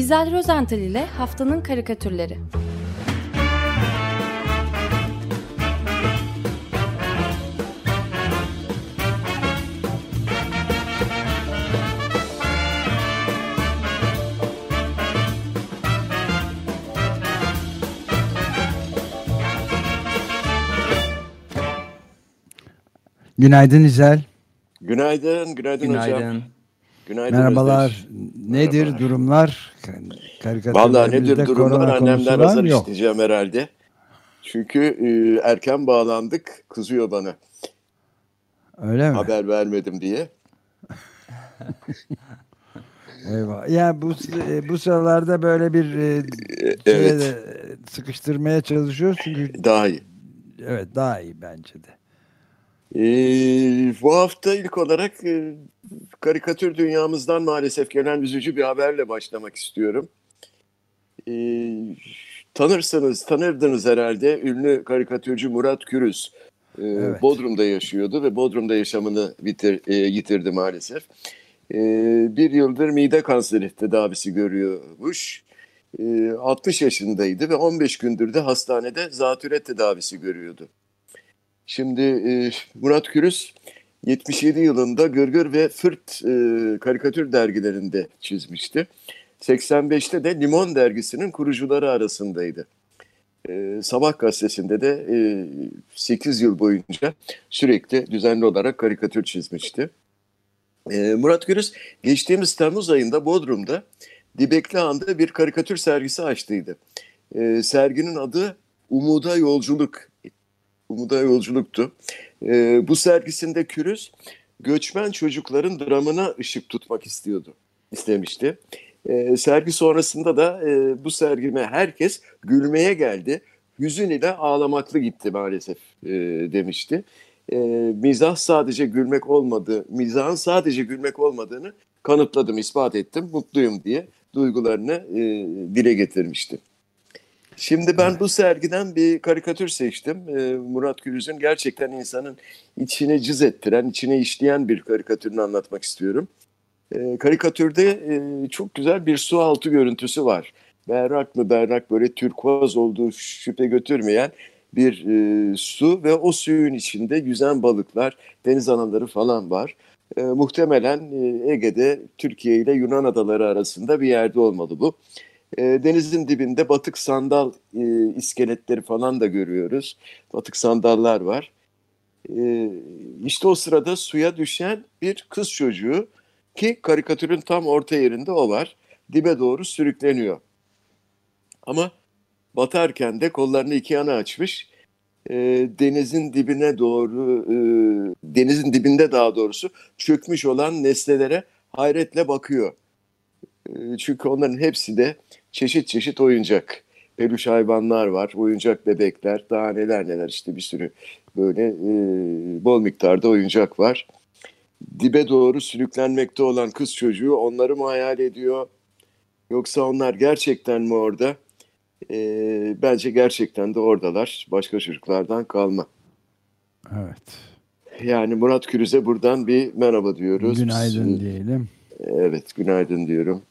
İzel Rozental ile Haftanın Karikatürleri Günaydın İzel. Günaydın, günaydın, Günaydın. hocam. Günaydın Merhabalar. Özdeş. Nedir Merhabalar. durumlar? Vallahi nedir durumlar annemden azar? Yok. isteyeceğim herhalde. Çünkü e, erken bağlandık, kızıyor bana Öyle mi? haber vermedim diye. Eyvah. Ya bu e, bu sıralarda böyle bir e, evet, sıkıştırmaya çalışıyoruz çünkü daha iyi. evet daha iyi bence de. E, bu hafta ilk olarak e, karikatür dünyamızdan maalesef gelen üzücü bir haberle başlamak istiyorum. E, tanırsanız, tanırdınız herhalde ünlü karikatürcü Murat Kürüz. E, Evet. Bodrum'da yaşıyordu ve Bodrum'da yaşamını bitir, e, yitirdi maalesef. E, bir yıldır mide kanseri tedavisi görüyormuş. E, 60 yaşındaydı ve 15 gündür de hastanede zatüre tedavisi görüyordu. Şimdi e, Murat Kürüz 77 yılında Gırgır ve Fırt e, karikatür dergilerinde çizmişti. 85'te de Limon dergisinin kurucuları arasındaydı. E, Sabah gazetesinde de e, 8 yıl boyunca sürekli düzenli olarak karikatür çizmişti. E, Murat Kürüz geçtiğimiz Temmuz ayında Bodrum'da Dibekli Han'da bir karikatür sergisi açtıydı. E, serginin adı Umuda Yolculuk. Umuda Yolculuk'tu. E, bu sergisinde Kürüz göçmen çocukların dramına ışık tutmak istiyordu, istemişti. E, sergi sonrasında da e, bu sergime herkes gülmeye geldi. Hüzün ile ağlamaklı gitti maalesef e, demişti. E, mizah sadece gülmek olmadı, mizahın sadece gülmek olmadığını kanıtladım, ispat ettim, mutluyum diye duygularını e, dile getirmişti. Şimdi ben bu sergiden bir karikatür seçtim. E, Murat Gürüz'ün gerçekten insanın içine cız ettiren, içine işleyen bir karikatürünü anlatmak istiyorum. E, karikatürde e, çok güzel bir su altı görüntüsü var. Berrak mı berrak böyle türkuaz olduğu şüphe götürmeyen bir e, su ve o suyun içinde yüzen balıklar, deniz anaları falan var. E, muhtemelen e, Ege'de Türkiye ile Yunan adaları arasında bir yerde olmalı bu. E, denizin dibinde batık sandal e, iskeletleri falan da görüyoruz. Batık sandallar var. E, işte o sırada suya düşen bir kız çocuğu ki karikatürün tam orta yerinde o var. Dibe doğru sürükleniyor. Ama batarken de kollarını iki yana açmış. e, denizin dibine doğru, e, denizin dibinde daha doğrusu çökmüş olan nesnelere hayretle bakıyor. E, çünkü onların hepsi de çeşit çeşit oyuncak. Peluş hayvanlar var, oyuncak bebekler, daha neler neler işte bir sürü böyle e, bol miktarda oyuncak var. Dibe doğru sürüklenmekte olan kız çocuğu onları mı hayal ediyor? Yoksa onlar gerçekten mi orada? E, bence gerçekten de oradalar. Başka çocuklardan kalma. Evet. Yani Murat Kürüz'e buradan bir merhaba diyoruz. Günaydın diyelim. Evet, günaydın diyorum.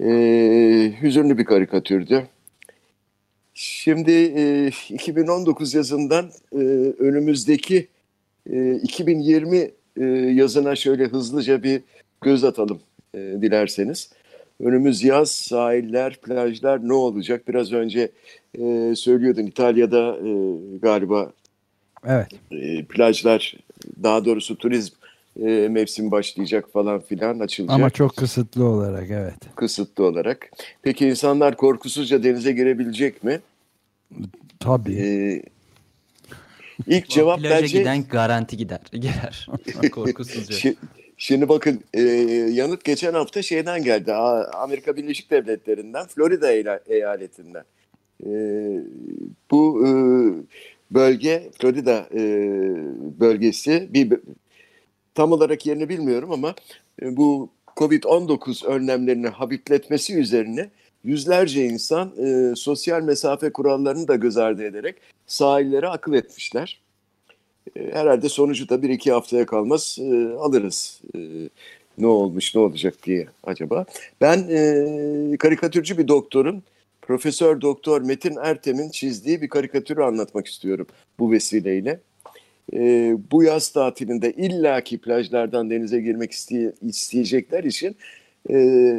Ee, hüzünlü bir karikatürdü. Şimdi e, 2019 yazından e, önümüzdeki e, 2020 e, yazına şöyle hızlıca bir göz atalım e, dilerseniz. Önümüz yaz, sahiller, plajlar ne olacak? Biraz önce e, söylüyordun İtalya'da e, galiba Evet. e, plajlar, daha doğrusu turizm e, mevsim başlayacak falan filan açılacak Ama çok kısıtlı olarak evet. kısıtlı olarak. Peki insanlar korkusuzca denize girebilecek mi? Tabii. Ee, ilk cevap Plaja bence giden garanti gider. Girer. Korkusuzca. Şi- Şimdi bakın e, yanıt geçen hafta şeyden geldi. Amerika Birleşik Devletleri'nden, Florida eyaletinden. E, bu e, bölge, Florida e, bölgesi bir tam olarak yerini bilmiyorum ama e, bu Covid-19 önlemlerini hafifletmesi üzerine yüzlerce insan e, sosyal mesafe kurallarını da göz ardı ederek sahillere akıl etmişler. E, herhalde sonucu da bir iki haftaya kalmaz e, alırız. E, ne olmuş ne olacak diye acaba. Ben e, karikatürcü bir doktorun Profesör Doktor Metin Ertem'in çizdiği bir karikatürü anlatmak istiyorum bu vesileyle. E, bu yaz tatilinde illaki plajlardan denize girmek isteye, isteyecekler için e,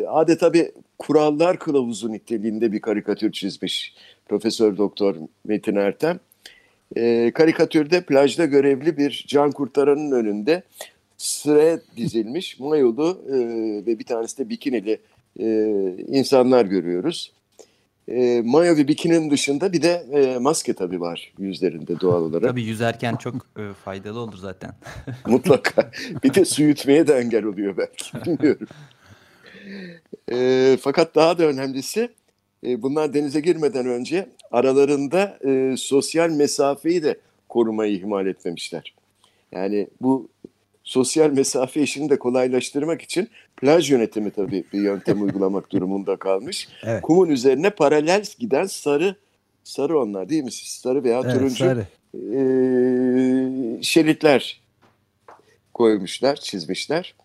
adeta bir kurallar kılavuzu niteliğinde bir karikatür çizmiş Profesör Doktor Metin Ertem. E, karikatürde plajda görevli bir can kurtaranın önünde sıraya dizilmiş mayolu e, ve bir tanesi de bikinili e, insanlar görüyoruz. E, mayo ve bikinin dışında bir de e, maske tabii var yüzlerinde doğal olarak. Tabii yüzerken çok e, faydalı olur zaten. Mutlaka. Bir de su yutmaya da engel oluyor belki. Bilmiyorum. E, fakat daha da önemlisi e, bunlar denize girmeden önce aralarında e, sosyal mesafeyi de korumayı ihmal etmemişler. Yani bu sosyal mesafe işini de kolaylaştırmak için plaj yönetimi tabii bir yöntem uygulamak durumunda kalmış. Evet. Kumun üzerine paralel giden sarı sarı onlar değil mi? Sarı veya Evet, turuncu sarı. e, şeritler koymuşlar, çizmişler.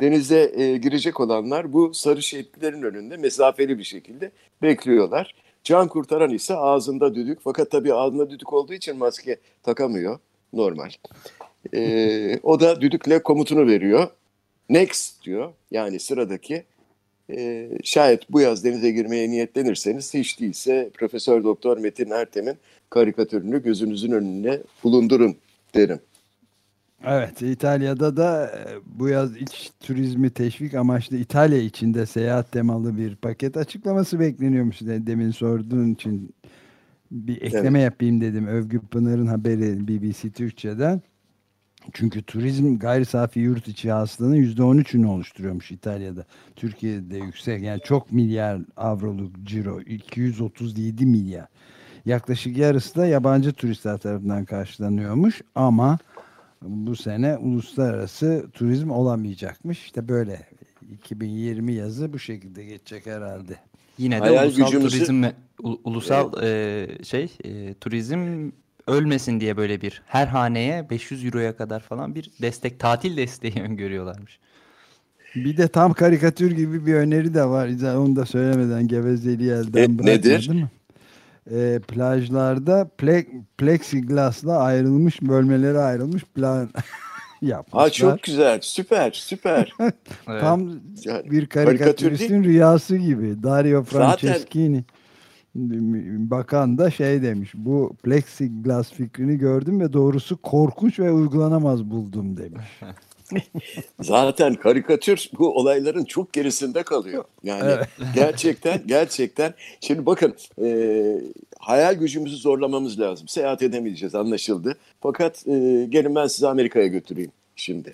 Denize e, girecek olanlar bu sarı şeritlerin önünde mesafeli bir şekilde bekliyorlar. Can kurtaran ise ağzında düdük fakat tabii ağzında düdük olduğu için maske takamıyor normal. E, o da düdükle komutunu veriyor. Next diyor yani sıradaki. E, şayet bu yaz denize girmeye niyetlenirseniz hiç değilse Profesör Doktor Metin Ertem'in karikatürünü gözünüzün önüne bulundurun derim. Evet, İtalya'da da e, bu yaz iç turizmi teşvik amaçlı İtalya içinde seyahat temalı bir paket açıklaması bekleniyormuş. De- Demin sorduğun için bir ekleme yapayım dedim. Övgü Pınar'ın haberi BBC Türkçe'den. Çünkü turizm gayri safi yurt içi hasılanın %13'ünü oluşturuyormuş İtalya'da. Türkiye'de yüksek yani çok milyar avroluk ciro 237 milyar. Yaklaşık yarısı da yabancı turistler tarafından karşılanıyormuş ama bu sene uluslararası turizm olamayacakmış. İşte böyle 2020 yazı bu şekilde geçecek herhalde. Yine de Hayal ulusal gücümüzü- turizm ulusal e, şey e, turizm ölmesin diye böyle bir her haneye 500 euroya kadar falan bir destek tatil desteği öngörüyorlarmış. Bir de tam karikatür gibi bir öneri de var. Onu da söylemeden gevezeliği elden Ne- nedir? mı? Ee, plajlarda ple, plexiglasla ayrılmış bölmelere ayrılmış plan yapmışlar. Ha çok güzel, süper, süper. Evet. Tam Yani bir karikatür karikatüristin rüyası gibi. Dario Zaten- Franceschini bakan da şey demiş. Bu plexiglas fikrini gördüm ve doğrusu korkunç ve uygulanamaz buldum demiş. Zaten karikatür bu olayların çok gerisinde kalıyor. Yani gerçekten gerçekten şimdi bakın e, hayal gücümüzü zorlamamız lazım. Seyahat edemeyeceğiz anlaşıldı. Fakat e, gelin ben sizi Amerika'ya götüreyim şimdi.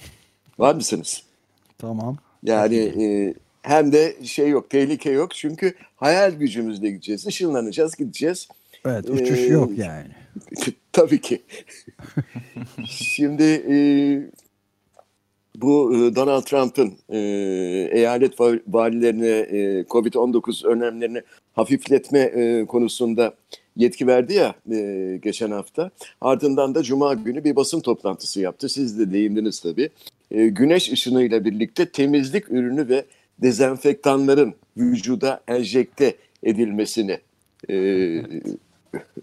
Var mısınız? Tamam. Yani e, hem de şey yok, tehlike yok. Çünkü hayal gücümüzle gideceğiz. Işınlanacağız, gideceğiz. Evet uçuş Ee, yok yani. Tabii ki. Şimdi e, bu e, Donald Trump'ın e, eyalet va- valilerine e, Covid-19 önlemlerini hafifletme e, konusunda yetki verdi ya e, geçen hafta. Ardından da Cuma günü bir basın toplantısı yaptı. Siz de değindiniz tabii. E, güneş ışınıyla birlikte temizlik ürünü ve dezenfektanların vücuda enjekte edilmesini e,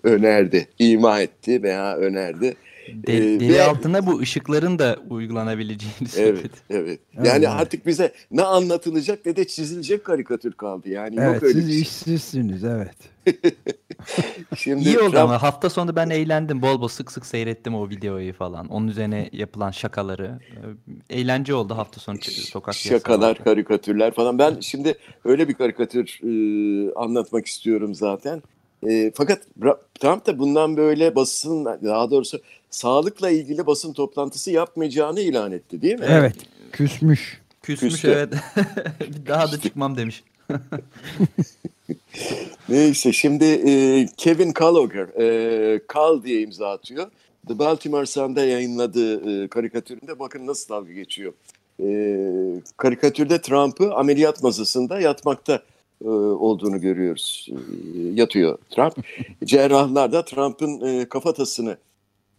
önerdi, ima etti veya önerdi. De- Ee, deri ve- altına bu ışıkların da uygulanabileceğini Evet, söyledi. evet. Evet. Yani artık bize ne anlatılacak ne de çizilecek karikatür kaldı. Yani Evet yok öyle siz şey. işsizsiniz evet. Şimdi İyi oldu Trump- ama hafta sonu ben eğlendim. Bol bol sık sık seyrettim o videoyu falan. Onun üzerine yapılan şakaları. Ee, Eğlence oldu hafta sonu sokak şakalar, karikatürler falan. Ben şimdi öyle bir karikatür e, anlatmak istiyorum zaten. E, fakat Trump da bundan böyle basın, daha doğrusu sağlıkla ilgili basın toplantısı yapmayacağını ilan etti değil mi? Evet küsmüş. Küsmüş Küstü. evet. Bir Daha da çıkmam demiş. Neyse şimdi e, Kevin Gallagher, e, Kal diye imza atıyor. The Baltimore Sun'da yayınladığı e, karikatüründe bakın nasıl dalga geçiyor. E, karikatürde Trump'ı ameliyat masasında yatmakta olduğunu görüyoruz. E, yatıyor Trump. Cerrahlar da Trump'ın e, kafatasını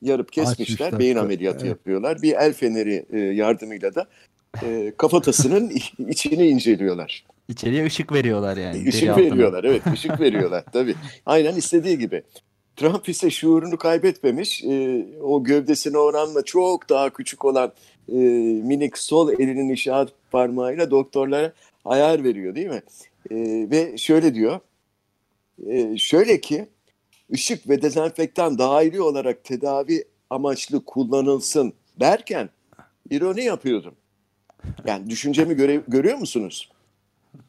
yarıp kesmişler. Açmışlar. Beyin ameliyatı Evet. yapıyorlar. Bir el feneri e, yardımıyla da e, kafatasının içini inceliyorlar. İçeriye ışık veriyorlar yani. Işık veriyorlar evet ışık veriyorlar tabii. Aynen istediği gibi. Trump ise şuurunu kaybetmemiş. E, o gövdesine oranla çok daha küçük olan e, minik sol elinin işaret parmağıyla doktorlara ayar veriyor değil mi? E, ve şöyle diyor. E, şöyle ki ışık ve dezenfektan dahili olarak tedavi amaçlı kullanılsın derken ironi yapıyordum. Yani düşüncemi göre, görüyor musunuz?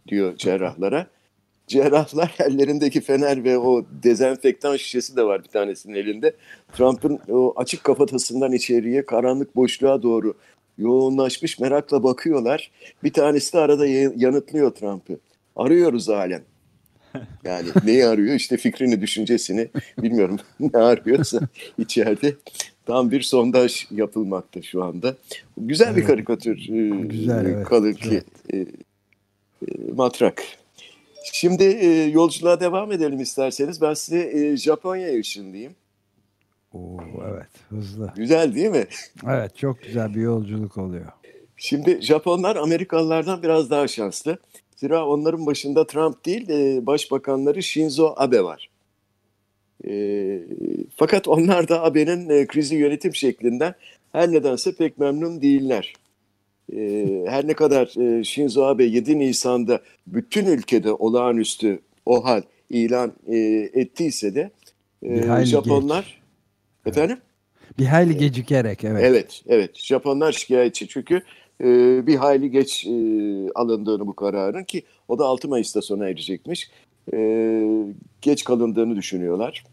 Diyor cerrahlara. Cerrahlar ellerindeki fener ve o dezenfektan şişesi de var bir tanesinin elinde. Trump'ın o açık kafatasından içeriye karanlık boşluğa doğru yoğunlaşmış merakla bakıyorlar. Bir tanesi de arada yanıtlıyor Trump'ı. Arıyoruz halen. Yani neyi arıyor? İşte fikrini, düşüncesini bilmiyorum ne arıyorsa içeride tam bir sondaj yapılmakta şu anda. Güzel evet. bir karikatür Güzel, evet. kalır ki evet. e, matrak. Şimdi e, yolculuğa devam edelim isterseniz. Ben size e, Japonya'ya ışınlayayım. Oo, evet hızlı. Güzel değil mi? Evet çok güzel bir yolculuk oluyor. Şimdi Japonlar Amerikalılardan biraz daha şanslı. Zira onların başında Trump değil e, başbakanları Shinzo Abe var. E, fakat onlar da Abe'nin e, krizi yönetim şeklinden her nedense pek memnun değiller. E, her ne kadar e, Shinzo Abe 7 Nisan'da bütün ülkede olağanüstü o hal ilan e, ettiyse de e, Japonlar geç. efendim bir hayli gecikerek evet. Evet, evet. Japonlar şikayetçi çünkü e, bir hayli geç e, alındığını bu kararın ki o da 6 Mayıs'ta sona erecekmiş. E, geç kalındığını düşünüyorlar.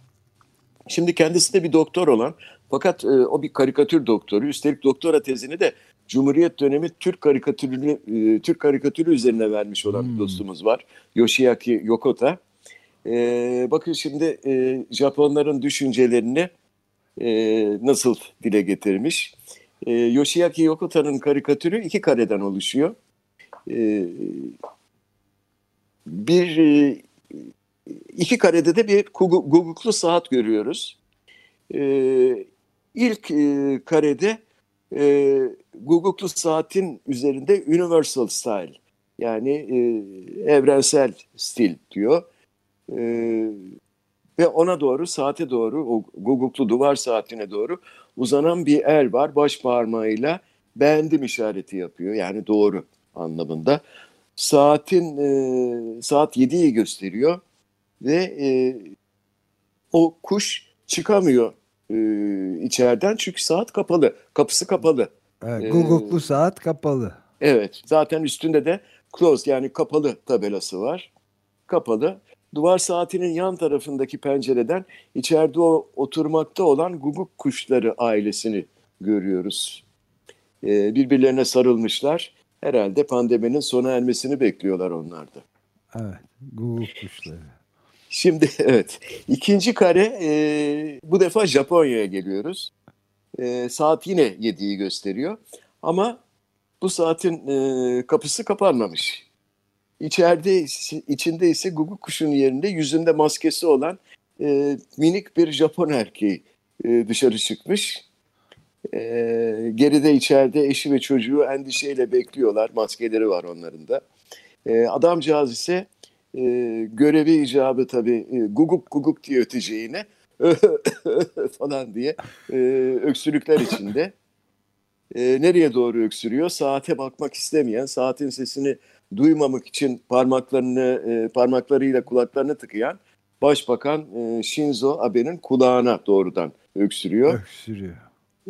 Şimdi kendisi de bir doktor olan fakat e, o bir karikatür doktoru. Üstelik doktora tezini de Cumhuriyet dönemi Türk karikatürünü e, Türk karikatürü üzerine vermiş olan hmm. bir dostumuz var. Yoshiaki Yokota. E, bakın şimdi e, Japonların düşüncelerini e, nasıl dile getirmiş. E, Yoshiaki Yokota'nın karikatürü iki kareden oluşuyor. E, bir iki karede de bir guguklu saat görüyoruz. E, ilk e, karede e, guguklu saatin üzerinde universal style yani e, evrensel stil diyor. E, ve ona doğru saate doğru o guguklu duvar saatine doğru uzanan bir el var baş parmağıyla beğendim işareti yapıyor yani doğru anlamında. Saatin e, saat 7'yi gösteriyor ve e, o kuş çıkamıyor e, içeriden çünkü saat kapalı, kapısı kapalı. Evet, guguklu ee, saat kapalı. Evet, zaten üstünde de closed yani kapalı tabelası var. Kapalı. Duvar saatinin yan tarafındaki pencereden içeride oturmakta olan guguk kuşları ailesini görüyoruz. Ee, birbirlerine sarılmışlar. Herhalde pandeminin sona ermesini bekliyorlar onlar da. Evet, guguk kuşları. Şimdi evet, ikinci kare e, bu defa Japonya'ya geliyoruz. E, saat yine 7'yi gösteriyor. Ama bu saatin e, kapısı kapanmamış. İçeride içinde ise guguk kuşunun yerinde yüzünde maskesi olan e, minik bir Japon erkeği e, dışarı çıkmış. E, geride içeride eşi ve çocuğu endişeyle bekliyorlar. Maskeleri var onların da. E, adamcağız ise e, görevi icabı tabii e, guguk guguk diye öteceğine falan diye e, öksürükler içinde. E, nereye doğru öksürüyor? Saate bakmak istemeyen, saatin sesini duymamak için parmaklarını e, parmaklarıyla kulaklarını tıkayan Başbakan e, Shinzo Abe'nin kulağına doğrudan öksürüyor. Öksürüyor.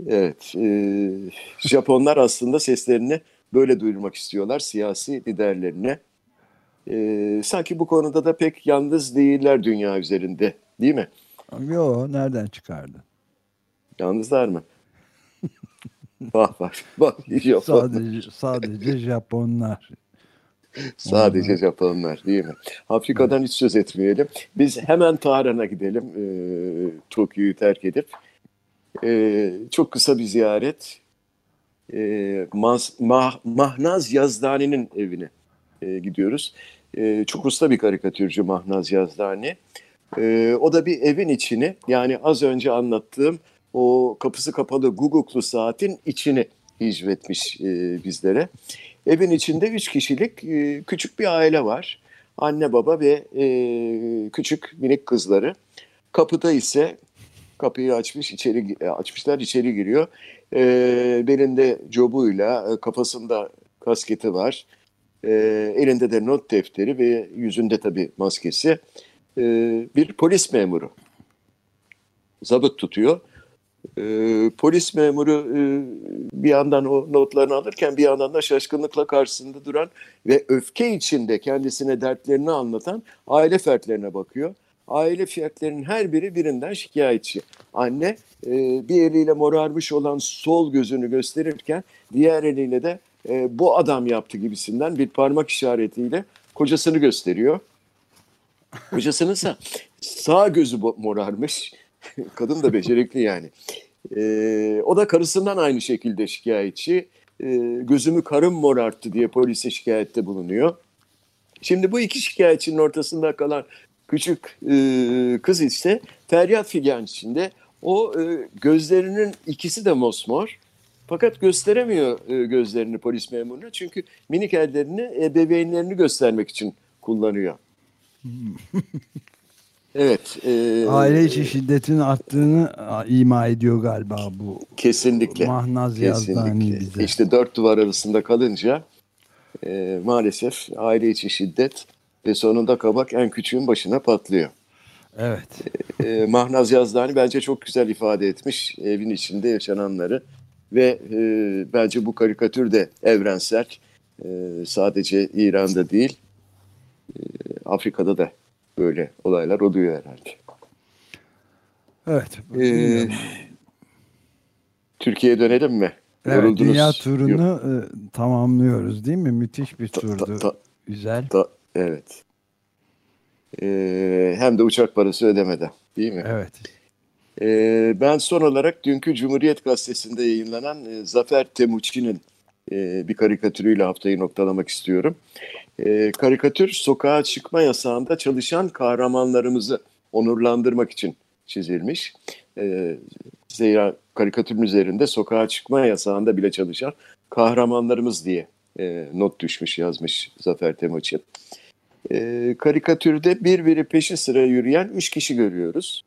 Evet. E, Japonlar aslında seslerini böyle duyurmak istiyorlar siyasi liderlerine. E, sanki bu konuda da pek yalnız değiller dünya üzerinde değil mi? Yo nereden çıkardın? Yalnızlar mı? bak bak bak. Sadece, sadece Japonlar. Sadece Japonlar değil mi? Afrika'dan hiç söz etmeyelim. Biz hemen Tahran'a gidelim. E, Tokyo'yu terk edip. E, çok kısa bir ziyaret. E, Mas, Mah, Mahnaz Yazdani'nin evine e, gidiyoruz. E, çok usta bir karikatürcü Mahnaz Yazdani. E, o da bir evin içini yani az önce anlattığım o kapısı kapalı Guguklu saatin içini hicvetmiş e, bizlere. Evin içinde üç kişilik e, küçük bir aile var. Anne baba ve e, küçük minik kızları. Kapıda ise kapıyı açmış içeri e, açmışlar içeri giriyor. Belinde cobuyla kafasında kasketi var. Elinde de not defteri ve yüzünde tabii maskesi. Bir polis memuru. Zabıt tutuyor. E, polis memuru e, bir yandan o notlarını alırken bir yandan da şaşkınlıkla karşısında duran ve öfke içinde kendisine dertlerini anlatan aile fertlerine bakıyor. Aile fertlerinin her biri birinden şikayetçi. Anne e, bir eliyle morarmış olan sol gözünü gösterirken diğer eliyle de e, bu adam yaptı gibisinden bir parmak işaretiyle kocasını gösteriyor. Kocasının ise sağ gözü morarmış. Kadın da becerikli yani. E, o da karısından aynı şekilde şikayetçi. E, gözümü karım morarttı diye polise şikayette bulunuyor. Şimdi bu iki şikayetçinin ortasında kalan küçük e, kız ise feryat figan içinde. O e, gözlerinin ikisi de mosmor. Fakat gösteremiyor e, gözlerini polis memuruna. Çünkü minik ellerini ebeveynlerini göstermek için kullanıyor. Evet. E, Aile içi şiddetin arttığını ima ediyor galiba bu. Kesinlikle. Mahnaz Yazdani bize. İşte dört duvar arasında kalınca e, maalesef aile içi şiddet ve sonunda kabak en küçüğün başına patlıyor. Evet. E, e, Mahnaz Yazdani bence çok güzel ifade etmiş evin içinde yaşananları ve e, bence bu karikatür de evrensel. E, sadece İran'da değil, e, Afrika'da da böyle olaylar oluyor herhalde. Evet. Ee, Türkiye'ye dönelim mi? Evet, Yoruldunuz. dünya turunu Yok. E, tamamlıyoruz değil mi? Müthiş bir turdu. Ta, ta, Güzel. Ta, evet. Ee, hem de uçak parası ödemeden değil mi? Evet. Ee, ben son olarak dünkü Cumhuriyet Gazetesi'nde yayınlanan e, Zafer Temuçin'in e, bir karikatürüyle haftayı noktalamak istiyorum. E, karikatür sokağa çıkma yasağında çalışan kahramanlarımızı onurlandırmak için çizilmiş. E, zira karikatürün üzerinde sokağa çıkma yasağında bile çalışan kahramanlarımız diye e, not düşmüş yazmış Zafer Temuçin. E, karikatürde birbiri peşi sıra yürüyen üç kişi görüyoruz.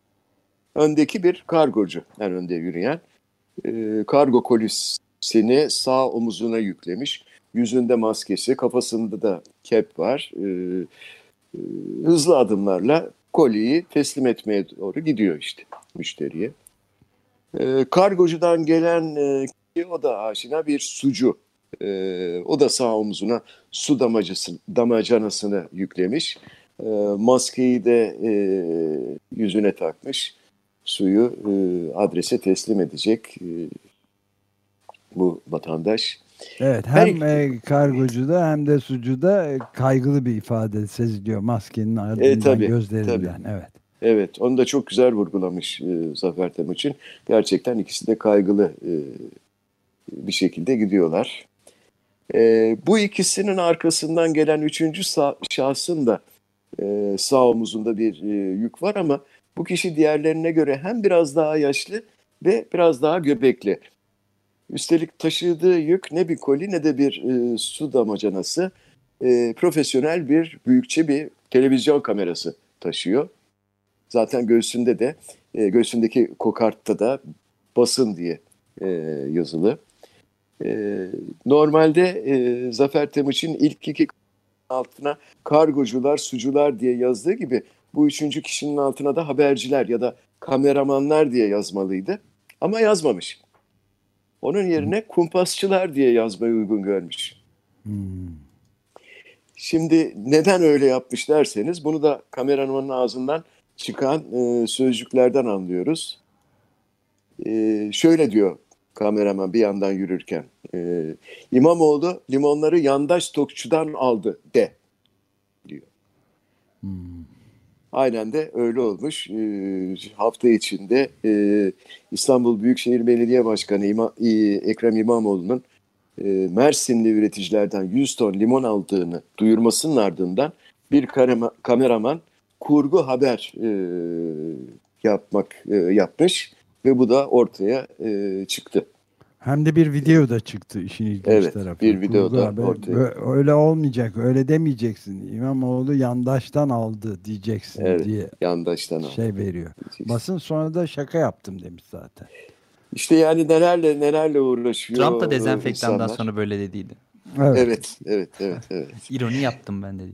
Öndeki bir kargocu, en önde yürüyen. E, kargo kolisini sağ omuzuna yüklemiş. Yüzünde maskesi, kafasında da kep var. E, e, hızlı adımlarla koliyi teslim etmeye doğru gidiyor işte müşteriye. E, kargocudan gelen e, o da aşina bir sucu. E, o da sağ omzuna su damacısı, damacanasını yüklemiş. Maskeyi de e, yüzüne takmış. Suyu e, adrese teslim edecek bu vatandaş. Evet hem Her, e, kargocuda hem de sucuda e, kaygılı bir ifade seziliyor maskenin ardından e, tabii, gözlerinden. Tabii. Evet. Evet onu da çok güzel vurgulamış e, Zafer Temuçin. Gerçekten ikisi de kaygılı e, bir şekilde gidiyorlar. E, bu ikisinin arkasından gelen üçüncü sağ, şahsın da e, sağ omuzunda bir e, yük var ama bu kişi diğerlerine göre hem biraz daha yaşlı ve biraz daha göbekli. Üstelik taşıdığı yük ne bir koli ne de bir e, su damacanası. E, profesyonel bir büyükçe bir televizyon kamerası taşıyor. Zaten göğsünde de e, göğsündeki kokartta da basın diye e, yazılı. E, normalde e, Zafer Temuçin ilk iki altına kargocular, sucular diye yazdığı gibi bu üçüncü kişinin altına da haberciler ya da kameramanlar diye yazmalıydı. Ama yazmamış. Onun yerine kumpasçılar diye yazmayı uygun görmüş. Şimdi neden öyle yapmış derseniz bunu da kameramanın ağzından çıkan e, sözcüklerden anlıyoruz. E, şöyle diyor kameraman bir yandan yürürken. E, İmamoğlu limonları yandaş tokçudan aldı de diyor. Hmm. Aynen de öyle olmuş. E, hafta içinde e, İstanbul Büyükşehir Belediye Başkanı İma, e, Ekrem İmamoğlu'nun e, Mersinli üreticilerden 100 ton limon aldığını duyurmasının ardından bir karema, kameraman kurgu haber e, yapmak e, yapmış ve bu da ortaya e, çıktı. Hem de bir video da çıktı işin ilginç Evet, tarafı. bir video da ortaya. Öyle olmayacak, öyle demeyeceksin. İmamoğlu yandaştan aldı diyeceksin Evet, diye Yandaştan al. şey veriyor. diyeceksin. Basın sonra da şaka yaptım demiş zaten. İşte yani nelerle nelerle uğraşıyor Trump da dezenfektandan insanlar. sonra böyle dediydi. Evet. Evet, evet, evet, evet. İroni yaptım ben dedi.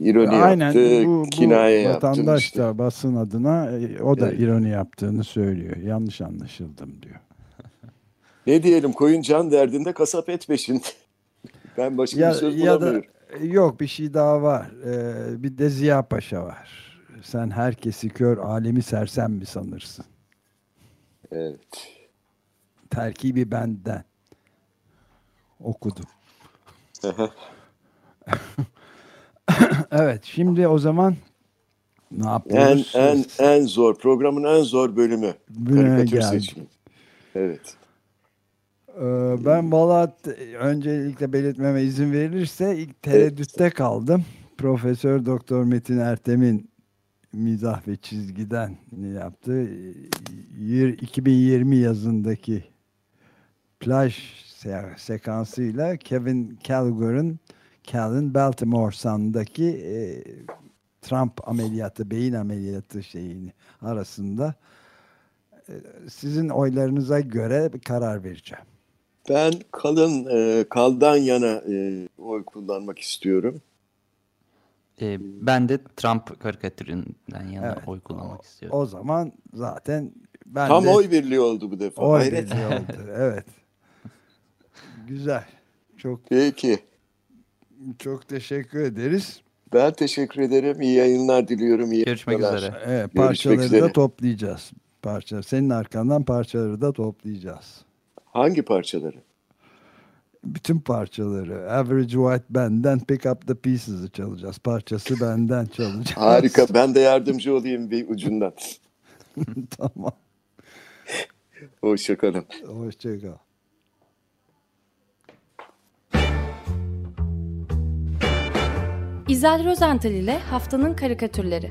İroni Aynen yaptı, bu, bu kinaye yaptı. vatandaş işte. da basın adına e, o da Evet. ironi yaptığını söylüyor. Yanlış anlaşıldım diyor. Ne diyelim koyun can derdinde kasap et peşinde. Ben başka Ya, bir söz ya da yok bir şey daha var. Ee, bir de Ziya Paşa var. Sen herkesi kör alemi sersem mi sanırsın? Evet. Terkibi benden. Okudum. evet şimdi o zaman ne En, yapıyoruz? en, en zor, programın en zor bölümü. Karikatür geldik. seçimi. Evet. Ee, Ben Balat öncelikle belirtmeme izin verilirse ilk tereddütte kaldım. Profesör Doktor Metin Ertem'in mizah ve çizgiden yaptığı yir- 2020 yazındaki plaj se- sekansıyla Kevin Gallagher'ın Calvin Baltimore Sun'daki e, Trump ameliyatı, beyin ameliyatı şeyini arasında e, sizin oylarınıza göre karar vereceğim. Ben kalın, e, kaldan yana e, oy kullanmak istiyorum. Ee, ben de Trump karikatüründen yana Evet. oy kullanmak istiyorum. O zaman zaten ben Tam de oy birliği oldu bu defa. oy Hayret. birliği oldu. Evet. Güzel. Çok Peki. çok teşekkür ederiz. Ben teşekkür ederim. İyi yayınlar diliyorum. İyi Görüşmek haftalar. üzere. Evet, Görüşmek parçaları da üzere. toplayacağız. Parça senin arkandan parçaları da toplayacağız. Hangi parçaları? Bütün parçaları Average White Band'den Pick Up the Pieces'ı çalacağız. Parçası benden çalacağız. Harika. Ben de yardımcı olayım bir ucundan. tamam. Hoşçakalın. Hoşçakal. İzel Rozental ile Haftanın Karikatürleri